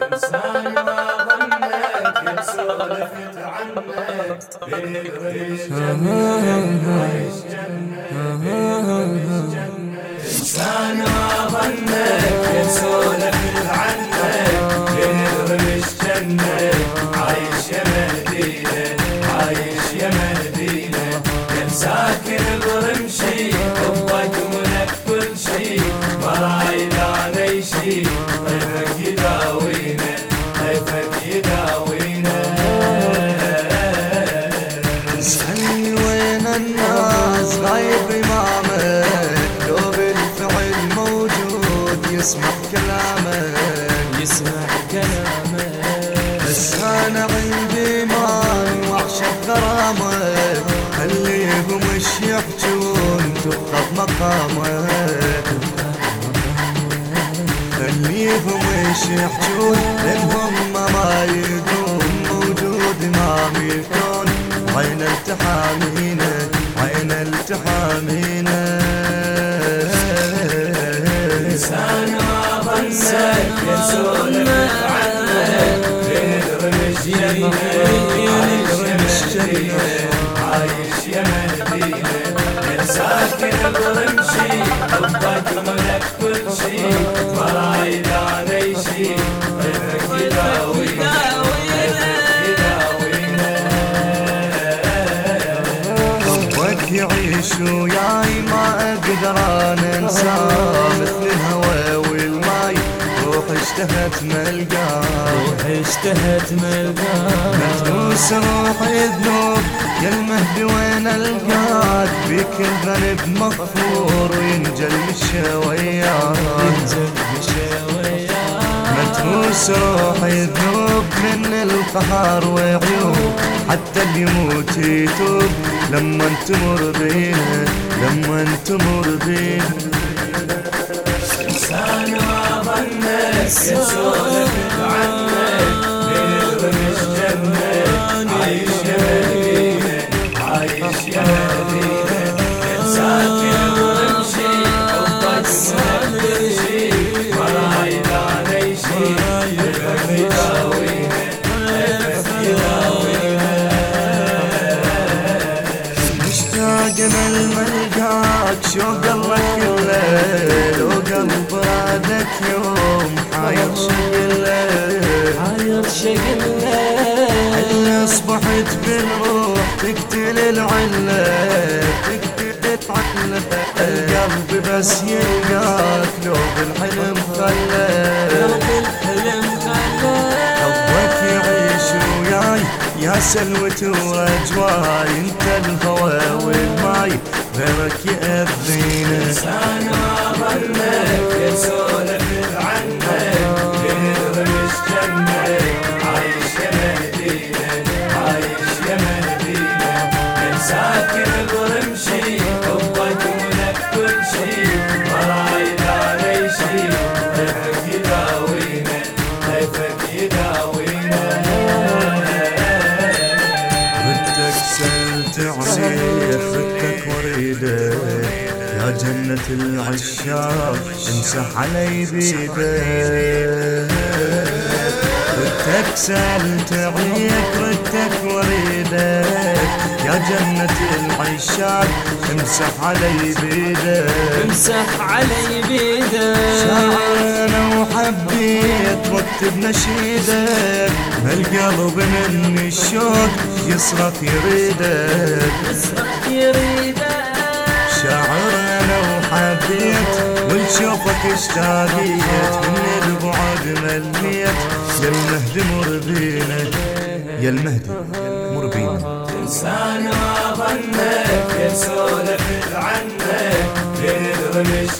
تنساني ما ظنك يا سولفت عنك بالريش جنة عايش يسمع كلامك بس أنا عندي مال وعشق غرامك خليهم إيش يحجون تبقى بمقامك خليهم إيش يحجون لانهم ما يدوم موجود امام الكون عين التحامينا عين التحامينا عايش يا مدينة. حبك ملك كل شي ما علي شي غيرك يداوينا. حبك يعيش وياي ما أقدر أنا انساه مثل الهوى والماي روح اشتهت ملقاه. روح اشتهت ملقاك متروس روحي ذنوب يا المهدي وين ألقاك؟ بكل ذنب مغفور وينجل مشاوياك ينزل بشوية متروس روحي ذنوب من القهر وعيوب. حتى اللي يموت يتوب لما تمر بينا لما تمر بينا ظنك يسولف عنك بالرمش جنة عايش يا مدينة عايش يا مدينة ساكن ورمشي حبك ما رايد علي شي غيرك يداوينا غيرك يداوينا مشتاق من ملقاك شوق كله لو قلب يوم حاير شقله عاير شقله اللي أصبحت بالروح تقتل العلة تقتل عقله القلب بس يلقاك لو بالحلم خله الحلم خلاه حبك يعيش وياي يا سلوة وأجواي. انت الهوى والماي غيرك يأذينا. لسان ما ظنك يسولف عنك عليه ردك وريدك يا جنة العشاق امسح علي بيدك. ردك سألت عليك ردك وريدك. يا جنة العشاق امسح علي بيدك. امسح علي بيدك. أنا وحبيت واكتب نشيدك القلب من الشوق يصرخ يريدك. يسرق يريدك. شاعر أنا وحبيت ولشوفك اشتاقيت. من البعد مليت يا المهدي مر بينا يا المهدي. انسان ما ظنك يسولف عنك يدري مش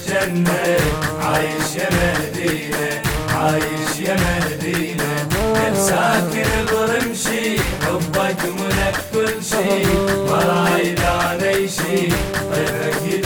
عايش يا مدينة عايش يا مدينة. ساكن برمشي حبك ملك كل شي. ما رايد علي شي طيبك